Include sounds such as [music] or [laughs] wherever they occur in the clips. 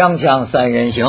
锵锵三人行，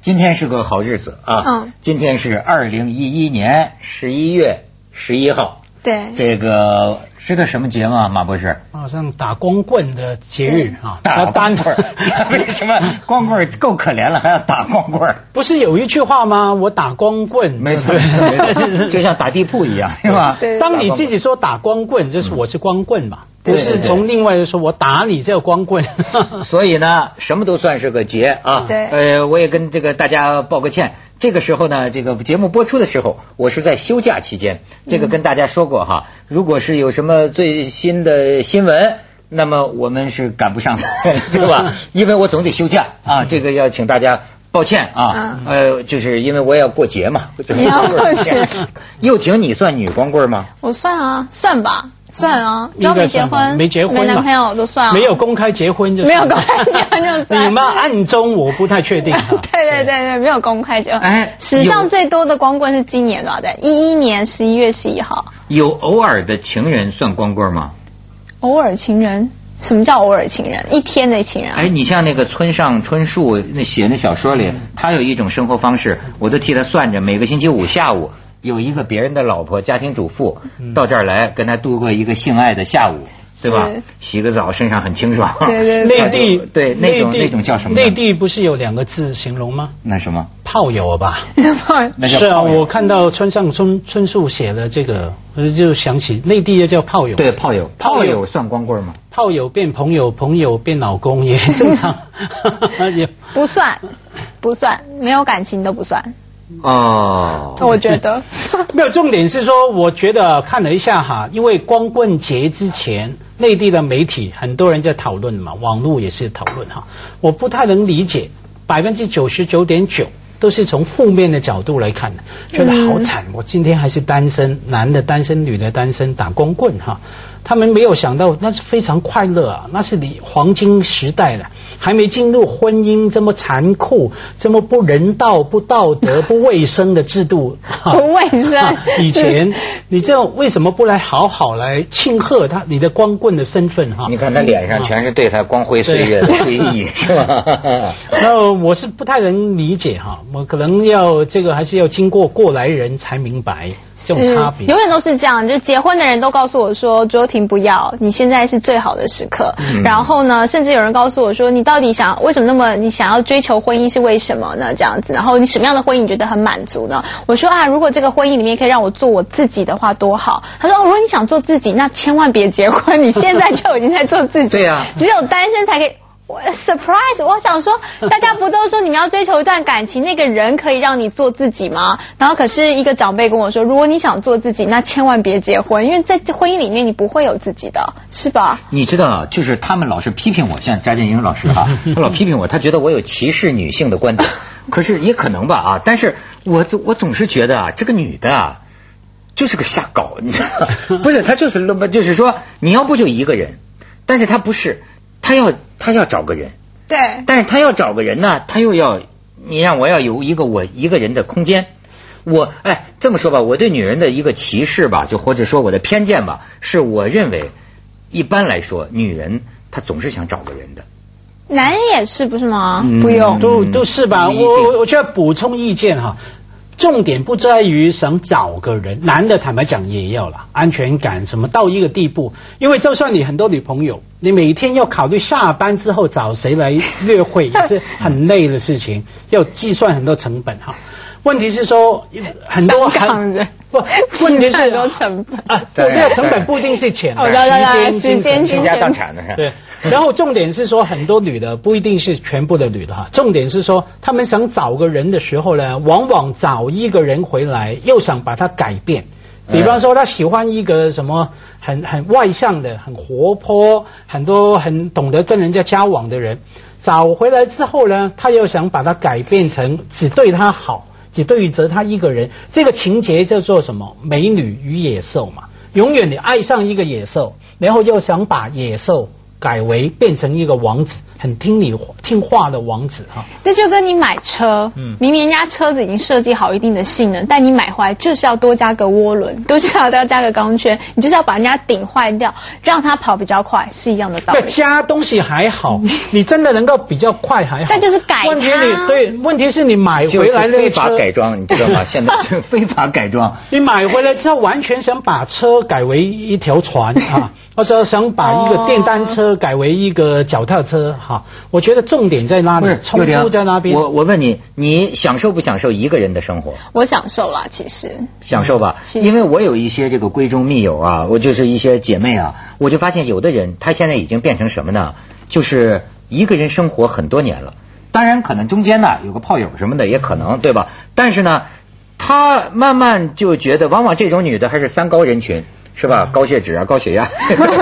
今天是个好日子啊！嗯。今天是二零一一年十一月十一号，对，这个是个什么节吗？马博士？好像打光棍的节日啊，打光单棍儿，[laughs] 为什么光棍儿够可怜了，还要打光棍儿？不是有一句话吗？我打光棍，没错，[laughs] 就像打地铺一样，是吧？对当你自己说打光棍，就是我是光棍嘛，不是从另外说我打你这个光棍。[laughs] 所以呢，什么都算是个节啊。对呃，我也跟这个大家报个歉。这个时候呢，这个节目播出的时候，我是在休假期间。这个跟大家说过哈，如果是有什么最新的新闻。那么我们是赶不上的，[laughs] 对吧？因为我总得休假啊，这个要请大家抱歉啊。呃，就是因为我也要过节嘛。你要过节。[laughs] 又婷，你算女光棍吗？我算啊，算吧，算啊，只要没结婚，没结婚嘛没男朋友都算啊。没有公开结婚就没有公开结婚就算你们暗中我不太确定 [laughs] 哈。对对对对，没有公开结婚。哎史上最多的光棍是今年多少的？一一年十一月十一号。有偶尔的情人算光棍吗？偶尔情人，什么叫偶尔情人？一天的情人啊。哎，你像那个村上春树那写那小说里，他有一种生活方式，我都替他算着，每个星期五下午有一个别人的老婆，家庭主妇到这儿来跟他度过一个性爱的下午，对吧？洗个澡，身上很清爽。对对内地对那种内地那种叫什么？内地不是有两个字形容吗？那什么？炮友吧。[laughs] 是啊，我看到村上春春树写的这个，我就想起内地也叫炮友。对炮友，炮友炮友算光棍吗？炮友变朋友，朋友变老公也正常。[laughs] 也不算，不算，没有感情都不算。哦，我觉得。[laughs] 没有，重点是说，我觉得看了一下哈，因为光棍节之前，内地的媒体很多人在讨论嘛，网络也是讨论哈，我不太能理解，百分之九十九点九都是从负面的角度来看的，觉得好惨，我今天还是单身，男的单身，女的单身，打光棍哈，他们没有想到那是非常快乐啊，那是你黄金时代了。还没进入婚姻这么残酷、这么不人道、不道德、不卫生的制度，[laughs] 不卫生 [laughs] 以前你这样为什么不来好好来庆贺他你的光棍的身份哈？你看他脸上全是对他光辉岁月的回忆，是吧？[laughs] 那我是不太能理解哈，我可能要这个还是要经过过来人才明白这种差别。永远都是这样，就结婚的人都告诉我说：“卓婷不要，你现在是最好的时刻。嗯然后呢，甚至有人告诉我说：“你到底想为什么那么你想要追求婚姻是为什么呢？”这样子，然后你什么样的婚姻你觉得很满足呢？我说啊，如果这个婚姻里面可以让我做我自己的话，多好。他说：“哦，如果你想做自己，那千万别结婚，你现在就已经在做自己。[laughs] 对啊只有单身才可以。”我 surprise，我想说，大家不都说你们要追求一段感情，那个人可以让你做自己吗？然后可是一个长辈跟我说，如果你想做自己，那千万别结婚，因为在婚姻里面你不会有自己的，是吧？你知道啊，就是他们老是批评我，像翟建英老师哈、[laughs] 他老批评我，他觉得我有歧视女性的观点。可是也可能吧啊，但是我总我总是觉得啊，这个女的啊，就是个瞎搞，你知道吗？[laughs] 不是，她就是那么，就是说你要不就一个人，但是她不是，她要他要找个人，对，但是他要找个人呢，他又要你让我要有一个我一个人的空间。我哎，这么说吧，我对女人的一个歧视吧，就或者说我的偏见吧，是我认为，一般来说，女人她总是想找个人的。男人也是不是吗？嗯不用，都都是吧？我我我就要补充意见哈。重点不在于想找个人，男的坦白讲也要了，安全感什么到一个地步，因为就算你很多女朋友，你每天要考虑下班之后找谁来约会，也是很累的事情，要计算很多成本哈。问题是说很多很 [laughs] 不，问题是很多成本啊，对这个成本不一定是钱，时间、时间倾家荡产的。对，然后重点是说，很多女的不一定是全部的女的哈，重点是说，她们想找个人的时候呢，往往找一个人回来，又想把他改变。比方说，他喜欢一个什么很很外向的、很活泼、很多很懂得跟人家交往的人，找回来之后呢，他又想把他改变成只对他好，只对着他一个人。这个情节叫做什么？美女与野兽嘛。永远你爱上一个野兽，然后又想把野兽改为变成一个王子，很听你听话的王子哈。这就跟你买车，嗯明明人家车子已经设计好一定的性能，但你买回来就是要多加个涡轮，[laughs] 多加要要加个钢圈，你就是要把人家顶坏掉，让它跑比较快，是一样的道理。加东西还好，[laughs] 你真的能够比较快还好。但就是改问题你对，问题是你买回来非法改装，你知道吗？[laughs] 现在是非法改装。你买回来之后，完全想把车改为一条船啊，或者想把一个电单车改为一个脚踏车哈。我觉得重点在哪里？冲突在那边。我我问你，你享受不享受一个人的生活？我享受啦，其实。享受吧，因为我有一些这个闺中密友啊，我就是一些姐妹啊，我就发现有的人他现在已经变成什么呢？就是一个人生活很多年了。当然，可能中间呢有个炮友什么的也可能，对吧？但是呢。他慢慢就觉得，往往这种女的还是三高人群，是吧？高血脂啊，高血压，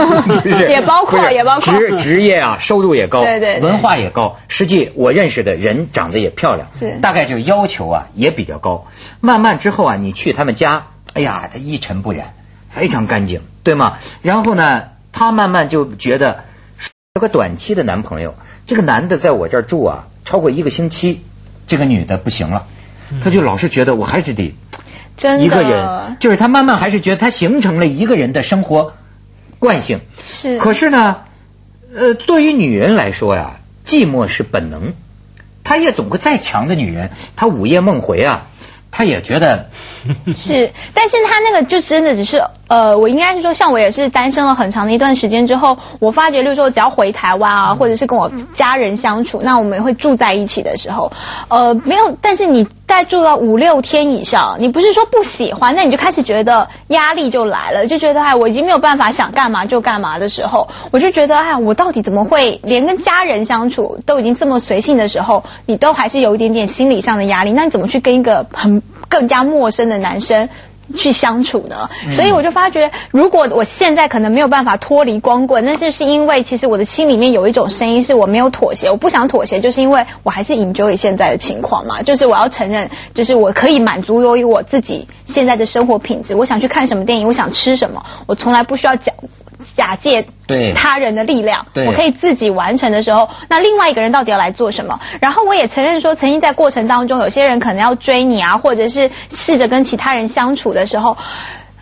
[laughs] 也包括，也包括职职业啊，收入也高，对对，文化也高。实际我认识的人长得也漂亮，是大概就要求啊也比较高。慢慢之后啊，你去他们家，哎呀，他一尘不染，非常干净，对吗？然后呢，他慢慢就觉得有个短期的男朋友，这个男的在我这儿住啊，超过一个星期，这个女的不行了。他就老是觉得我还是得一个人，就是他慢慢还是觉得他形成了一个人的生活惯性。是。可是呢，呃，对于女人来说呀，寂寞是本能。她也总个再强的女人，她午夜梦回啊，她也觉得 [laughs] 是。但是她那个就真的只是。呃，我应该是说，像我也是单身了很长的一段时间之后，我发觉，例如说，只要回台湾啊，或者是跟我家人相处，那我们会住在一起的时候，呃，没有，但是你再住到五六天以上，你不是说不喜欢，那你就开始觉得压力就来了，就觉得哎，我已经没有办法想干嘛就干嘛的时候，我就觉得哎，我到底怎么会连跟家人相处都已经这么随性的时候，你都还是有一点点心理上的压力，那你怎么去跟一个很更加陌生的男生？去相处呢，所以我就发觉，如果我现在可能没有办法脱离光棍，那就是因为其实我的心里面有一种声音是我没有妥协，我不想妥协，就是因为我还是 enjoy 现在的情况嘛，就是我要承认，就是我可以满足由于我自己现在的生活品质，我想去看什么电影，我想吃什么，我从来不需要讲。假借对他人的力量，我可以自己完成的时候，那另外一个人到底要来做什么？然后我也承认说，曾经在过程当中，有些人可能要追你啊，或者是试着跟其他人相处的时候，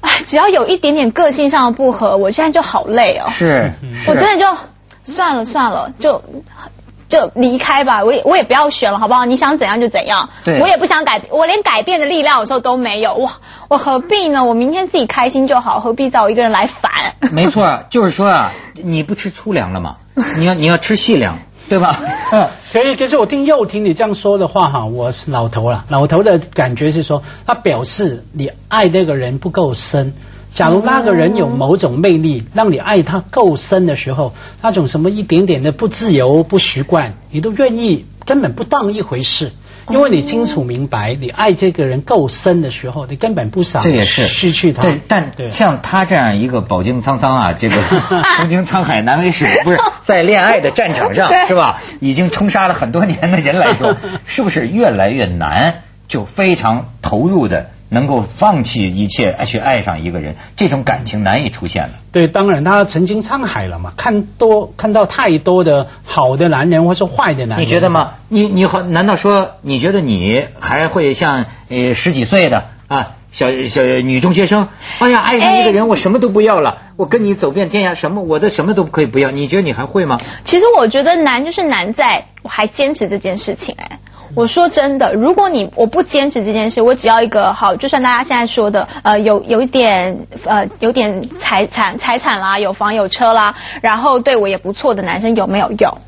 哎，只要有一点点个性上的不合，我现在就好累哦。是，我真的就算了算了，就。就离开吧，我也我也不要选了，好不好？你想怎样就怎样，我也不想改，我连改变的力量有时候都没有，哇，我何必呢？我明天自己开心就好，何必找一个人来烦？[laughs] 没错，就是说啊，你不吃粗粮了吗？你要你要吃细粮，对吧？嗯，[laughs] 可以。可是我听又听你这样说的话哈，我是老头了，老头的感觉是说，他表示你爱那个人不够深。假如那个人有某种魅力，让你爱他够深的时候，那种什么一点点的不自由、不习惯，你都愿意，根本不当一回事，因为你清楚明白，你爱这个人够深的时候，你根本不想这也是失去他。对，但像他这样一个饱经沧桑啊，这个 [laughs] 曾经沧海难为水，[laughs] 不是在恋爱的战场上是吧？已经冲杀了很多年的人来说，[laughs] 是不是越来越难？就非常投入的。能够放弃一切去爱上一个人，这种感情难以出现了。对，当然他曾经沧海了嘛，看多看到太多的好的男人或是坏的男人。你觉得吗？你你好，难道说你觉得你还会像呃十几岁的啊小小女中学生？哎呀，爱上一个人，我什么都不要了，我跟你走遍天涯，什么我的什么都可以不要。你觉得你还会吗？其实我觉得难就是难在我还坚持这件事情哎。我说真的，如果你我不坚持这件事，我只要一个好，就算大家现在说的，呃，有有一点呃，有点财产财产啦，有房有车啦，然后对我也不错的男生有没有用？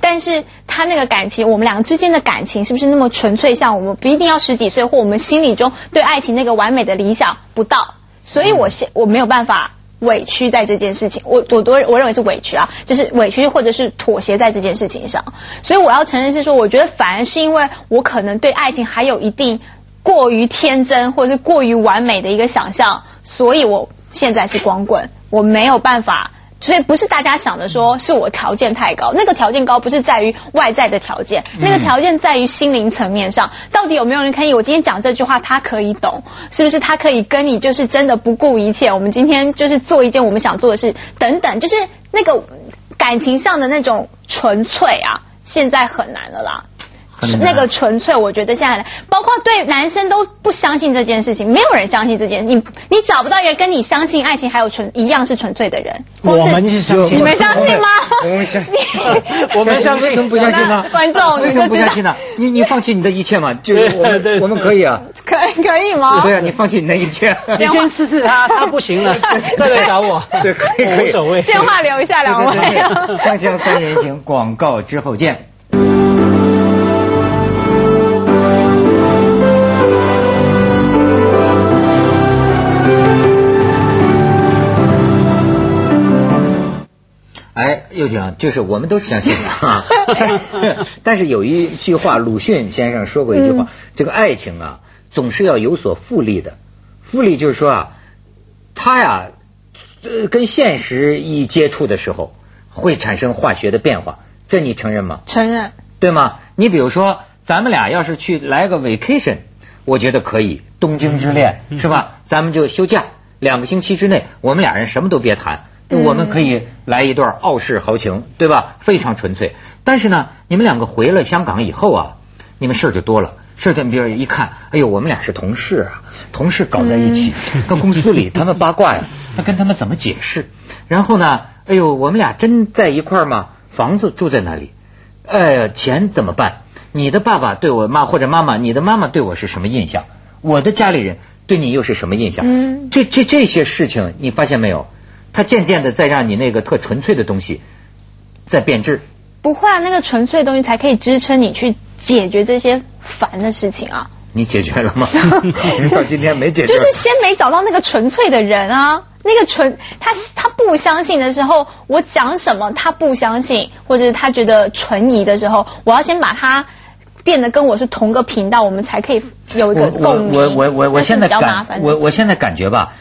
但是他那个感情，我们两个之间的感情是不是那么纯粹？像我们不一定要十几岁，或我们心里中对爱情那个完美的理想不到，所以我现我没有办法。委屈在这件事情，我我多我认为是委屈啊，就是委屈或者是妥协在这件事情上，所以我要承认是说，我觉得反而是因为我可能对爱情还有一定过于天真或者是过于完美的一个想象，所以我现在是光棍，我没有办法。所以不是大家想的说是我条件太高，那个条件高不是在于外在的条件，那个条件在于心灵层面上，到底有没有人可以？我今天讲这句话，他可以懂，是不是？他可以跟你就是真的不顾一切，我们今天就是做一件我们想做的事，等等，就是那个感情上的那种纯粹啊，现在很难了啦。那个纯粹，我觉得现在包括对男生都不相信这件事情，没有人相信这件。你你找不到一个跟你相信爱情还有纯一样是纯粹的人。我们是相信你们相信吗？我们相信我们相信为什么不相信呢？观众为什么不相信呢？你你放弃你的一切嘛？就是 [laughs] 我对对们我们可以啊。可可以吗？对啊，你放弃你的一切。你先试试他，他不行了 [laughs] 再来找我，对可以可以无所谓。电话留一下两位。锵锵三人行，广告之后见。又讲，就是我们都相信的啊。[laughs] [laughs] 但是有一句话，鲁迅先生说过一句话：这个爱情啊，总是要有所复利的。复利就是说啊，它呀，呃，跟现实一接触的时候，会产生化学的变化。这你承认吗？承认。对吗？你比如说，咱们俩要是去来个 vacation，我觉得可以，东京之恋是吧？咱们就休假两个星期之内，我们俩人什么都别谈，嗯我们可以来一段傲世豪情，对吧？非常纯粹。但是呢，你们两个回了香港以后啊，你们事儿就多了。事儿跟别人一看，哎呦，我们俩是同事啊，同事搞在一起，[laughs] 跟公司里他们八卦呀，[laughs] 那跟他们怎么解释？然后呢，哎呦，我们俩真在一块儿吗？房子住在哪里？呃，钱怎么办？你的爸爸对我妈或者妈妈，你的妈妈对我是什么印象？我的家里人对你又是什么印象？嗯这这这些事情，你发现没有？它渐渐的在让你那个特纯粹的东西在变质。不会啊，那个纯粹的东西才可以支撑你去解决这些烦的事情啊。你解决了吗？[laughs] 到今天没解决。就是先没找到那个纯粹的人啊，那个纯他他不相信的时候，我讲什么他不相信，或者是他觉得存疑的时候，我要先把他变得跟我是同个频道，我们才可以有一个共鸣。我我我现在比较麻感烦我我现在感觉吧，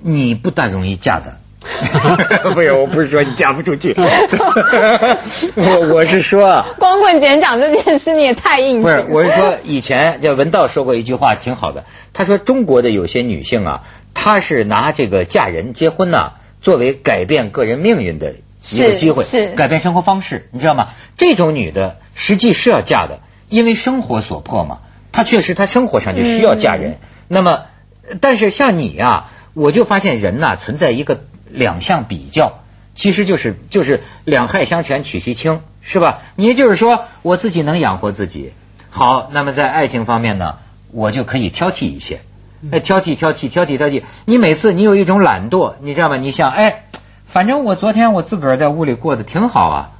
你不大容易嫁的。[laughs] 不是，我不是说你嫁不出去，[laughs] 我我是说啊，[laughs] 光棍节讲这件事你也太硬不是，我是说以前叫文道说过一句话挺好的，他说中国的有些女性啊，她是拿这个嫁人结婚呐、作为改变个人命运的一个机会，是改变生活方式，你知道吗？这种女的实际是要嫁的，因为生活所迫嘛，她确实她生活上就需要嫁人。那么，但是像你呀、我就发现人呐、存在一个两项比较。其实就是就是两害相权取其轻，是吧？你也就是说，我自己能养活自己，好，那么在爱情方面呢，我就可以挑剔一些，哎，挑剔挑剔挑剔挑剔。你每次你有一种懒惰，你知道吗？你想，哎，反正我昨天我自个儿在屋里过得挺好啊，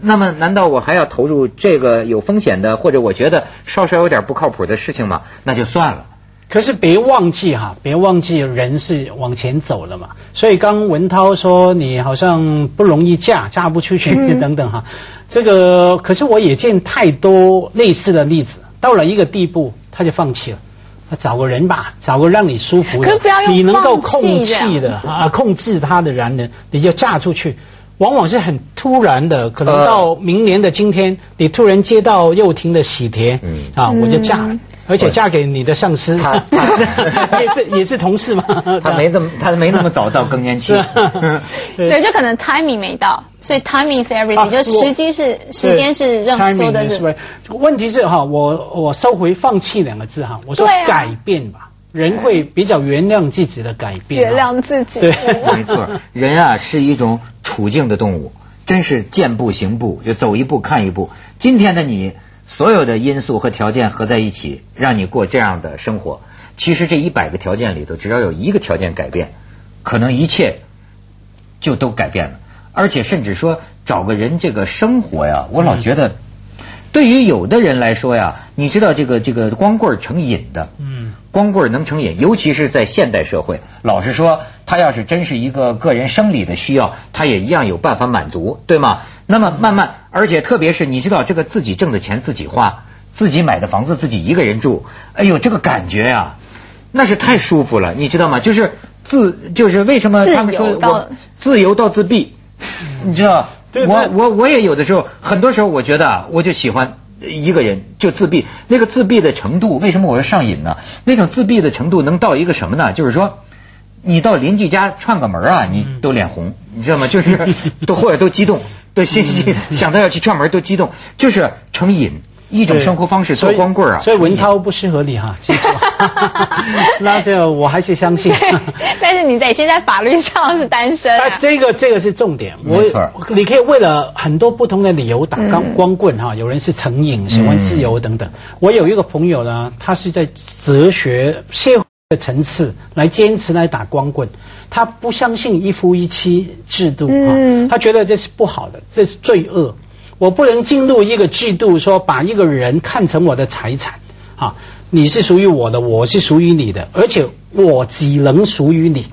那么难道我还要投入这个有风险的，或者我觉得稍稍有点不靠谱的事情吗？那就算了。可是别忘记哈，别忘记人是往前走了嘛。所以刚文涛说你好像不容易嫁，嫁不出去嗯 [laughs] 等等哈。这个可是我也见太多类似的例子，到了一个地步他就放弃了。找个人吧，找个让你舒服的可不要，用你能够控制的啊，控制他的男人，你就嫁出去。往往是很突然的，可能呃到明年的今天，你突然接到幼婷的喜帖，嗯啊，我就嫁了嗯，而且嫁给你的上司，他他。[laughs] 也是也是同事嘛，[laughs] 他没这么他没那么早到更年期。[laughs] 是。对，就可能 timing 没到，所以 timing is everything，、啊就时机是时间是任何说的是。right 问题是哈，我我收回放弃两个字哈，我说改变吧，人会比较原谅自己的改变，原谅自己。对。没错，人啊是一种处境的动物，真是见步行步，就走一步看一步。今天的你，所有的因素和条件合在一起，让你过这样的生活。其实这一百个条件里头，只要有一个条件改变，可能一切就都改变了。而且甚至说找个人这个生活呀，我老觉得，对于有的人来说呀，你知道这个这个光棍儿成瘾的，嗯，光棍儿能成瘾，尤其是在现代社会。老实说，他要是真是一个个人生理的需要，他也一样有办法满足，对吗？那么慢慢，而且特别是你知道，这个自己挣的钱自己花，自己买的房子自己一个人住，哎呦，这个感觉呀、那是太舒服了，你知道吗？就是自，就是为什么他们说自由到我自由到自闭，你知道？我我我也有的时候，很多时候我觉得啊，我就喜欢一个人就自闭。那个自闭的程度，为什么我说上瘾呢？那种自闭的程度能到一个什么呢？就是说，你到邻居家串个门啊，你嗯都脸红，你知道吗？就是 [laughs] 都或者都激动。都心心想到要去串门都激动，就是成瘾。一种生活方式，做光棍啊。所以文超不适合你哈，[laughs] 记住。[laughs] 那就我还是相信。但是你得现在法律上是单身。这个这个是重点。没错。你可以为了很多不同的理由打光光棍哈，有人是成瘾，喜欢自由等等。我有一个朋友呢，他是在哲学、社会的层次来坚持来打光棍，他不相信一夫一妻制度啊，他觉得这是不好的，这是罪恶。我不能进入一个制度，说把一个人看成我的财产，啊，你是属于我的，我是属于你的，而且我只能属于你。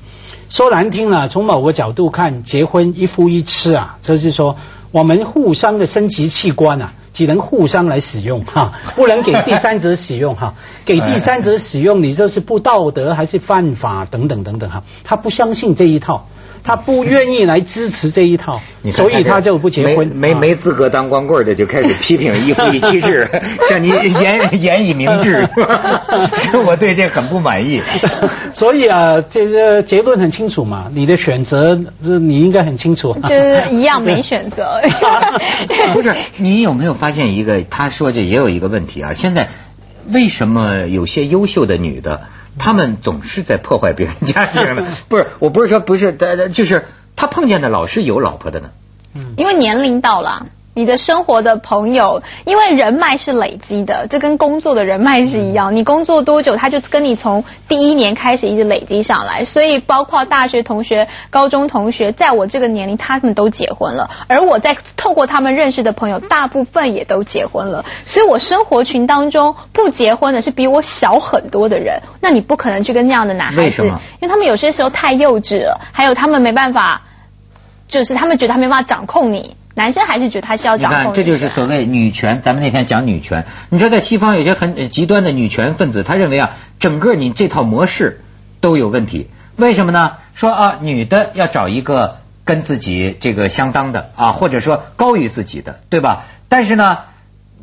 说难听了，从某个角度看，结婚一夫一妻啊，就是说我们互相的生殖器官啊，只能互相来使用哈，不能给第三者使用哈，[laughs] 给第三者使用，你这是不道德还是犯法等等等等哈，他不相信这一套。他不愿意来支持这一套，所以他就不结婚。没没资格当光棍的就开始批评 [laughs] 一夫一妻制，[laughs] 像你言言以明志，[laughs] 我对这很不满意。所以啊，这个结论很清楚嘛，你的选择你应该很清楚。就是一样没选择。不是，你有没有发现一个？他说这也有一个问题啊，现在为什么有些优秀的女的？她们总是在破坏别人家庭呢，[laughs] 不是，我不是说不是，就是她碰见的老是有老婆的呢。嗯，因为年龄到了。你的生活的朋友，因为人脉是累积的，这跟工作的人脉是一样。你工作多久，他就跟你从第一年开始一直累积上来。所以，包括大学同学、高中同学，在我这个年龄，他们都结婚了。而我在透过他们认识的朋友，大部分也都结婚了。所以我生活群当中不结婚的是比我小很多的人。那你不可能去跟那样的男孩子，因为他们有些时候太幼稚了，还有他们没办法，就是他们觉得他没办法掌控你。男生还是觉得他需要掌控。你看，这就是所谓女权。咱们那天讲女权，你说在西方有些很极端的女权分子，他认为啊，整个你这套模式都有问题。为什么呢？说啊，女的要找一个跟自己这个相当的啊，或者说高于自己的，对吧？但是呢，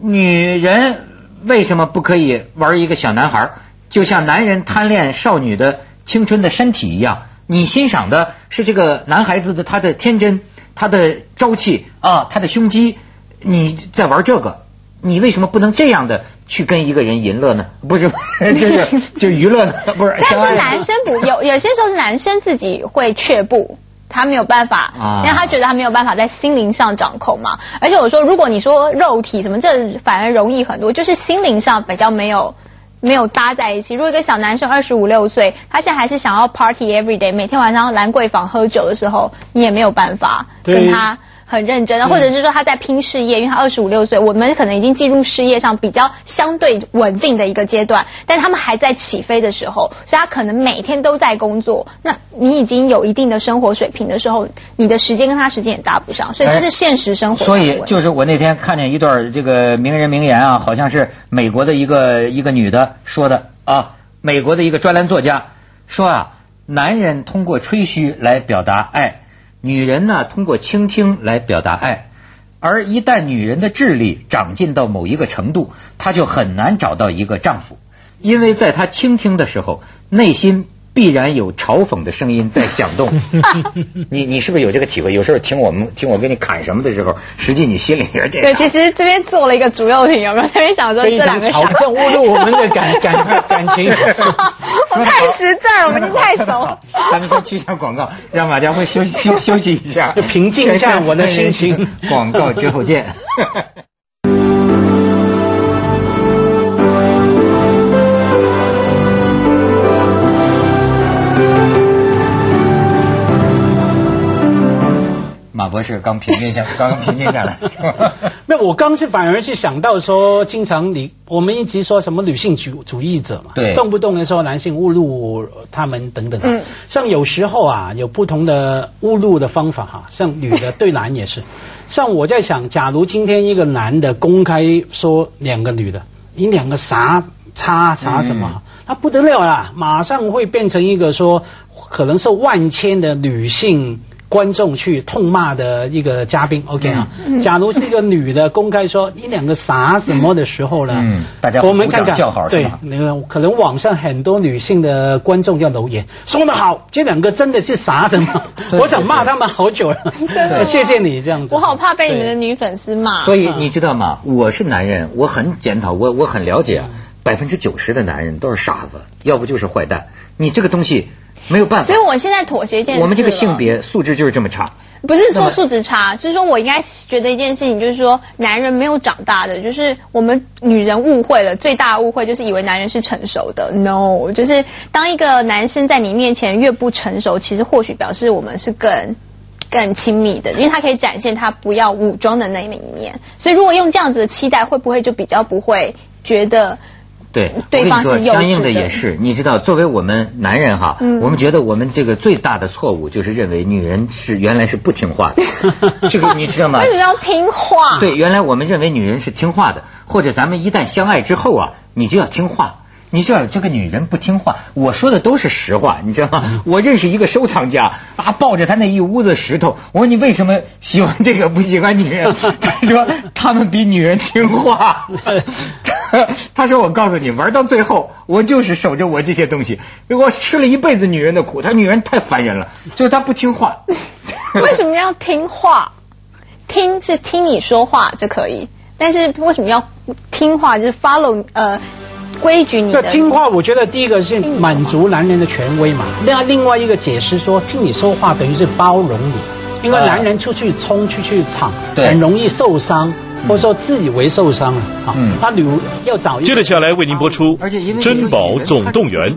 女人为什么不可以玩一个小男孩？就像男人贪恋少女的青春的身体一样，你欣赏的是这个男孩子的他的天真。他的朝气啊，他的胸肌，你在玩这个，你为什么不能这样的去跟一个人淫乐呢？不是，[laughs] 就是就娱乐呢？不是。但是男生不有有些时候是男生自己会却步，他没有办法，因为他觉得他没有办法在心灵上掌控嘛。而且我说，如果你说肉体什么，这反而容易很多，就是心灵上比较没有。没有搭在一起。如果一个小男生二十五六岁，他现在还是想要 party every day，每天晚上兰桂坊喝酒的时候，你也没有办法跟他。很认真的，或者是说他在拼事业，因为他二十五六岁，我们可能已经进入事业上比较相对稳定的一个阶段，但他们还在起飞的时候，所以他可能每天都在工作。那你已经有一定的生活水平的时候，你的时间跟他时间也搭不上，所以这是现实生活。所以就是我那天看见一段这个名人名言啊，好像是美国的一个一个女的说的啊，美国的一个专栏作家说啊，男人通过吹嘘来表达爱。女人呢，通过倾听来表达爱，而一旦女人的智力长进到某一个程度，她就很难找到一个丈夫，因为在她倾听的时候，内心。必然有嘲讽的声音在响动，[laughs] 你你是不是有这个体会？有时候听我们听我给你砍什么的时候，实际你心里边这对，其实这边做了一个主要品，有没有？这边想说这两个好像侮辱我们的感感感情。[laughs] 我太实在，我们太熟。[laughs] 咱们先去一下广告，让马家辉休息休休息一下，就平静一下我的心情。广告之后见。刚平静下，刚 [laughs] 刚平静下来。[laughs] 没有，我刚是反而是想到说，经常你我们一直说什么女性主主义者嘛，对，动不动的说男性侮辱他们等等。嗯，像有时候啊，有不同的侮辱的方法哈，像女的对男也是。[laughs] 像我在想，假如今天一个男的公开说两个女的，你两个啥差啥什么，那不得了啦，马上会变成一个说可能是万千的女性。观众去痛骂的一个嘉宾，OK 啊？假如是一个女的公开说你两个傻什么的时候呢？嗯大家我们看看叫好对，那个可能网上很多女性的观众要留言，说得好，这两个真的是傻什么？[laughs] 我想骂他们好久了，[laughs] 真的谢谢你这样子。我好怕被你们的女粉丝骂。所以你知道吗？我是男人，我很检讨，我我很了解百分之九十的男人都是傻子，要不就是坏蛋。你这个东西没有办法所以。我现在妥协一件事我们这个性别素质就是这么差。不是说素质差，是说我应该觉得一件事情，就是说男人没有长大的，就是我们女人误会了，最大的误会就是以为男人是成熟的。No，就是当一个男生在你面前越不成熟，其实或许表示我们是更。更亲密的，因为他可以展现他不要武装的那一面。所以如果用这样子的期待，会不会就比较不会觉得对，对方我跟你说，是幼稚相应的也是，你知道，作为我们男人哈，嗯我们觉得我们这个最大的错误就是认为女人是原来是不听话的，[laughs] 这个你知道吗为？什么要听话？对，原来我们认为女人是听话的，或者咱们一旦相爱之后啊，你就要听话。你知道这个女人不听话，我说的都是实话，你知道吗？我认识一个收藏家啊，抱着他那一屋子石头，我说你为什么喜欢这个不喜欢女人？[laughs] 他说他们比女人听话。[laughs] [laughs] 他说我告诉你，玩到最后，我就是守着我这些东西，我吃了一辈子女人的苦，他女人太烦人了，就是她不听话。[laughs] 为什么要听话？听是听你说话就可以，但是为什么要听话？就是 follow 呃规矩你的。听话，我觉得第一个是满足男人的权威嘛。那另外一个解释说，听你说话等于是包容你，因为啊男人出去冲、出去闯，很容易受伤，或者说自以为受伤了啊嗯。他比如要找接着下来为您播出而且因为《珍宝总动员》。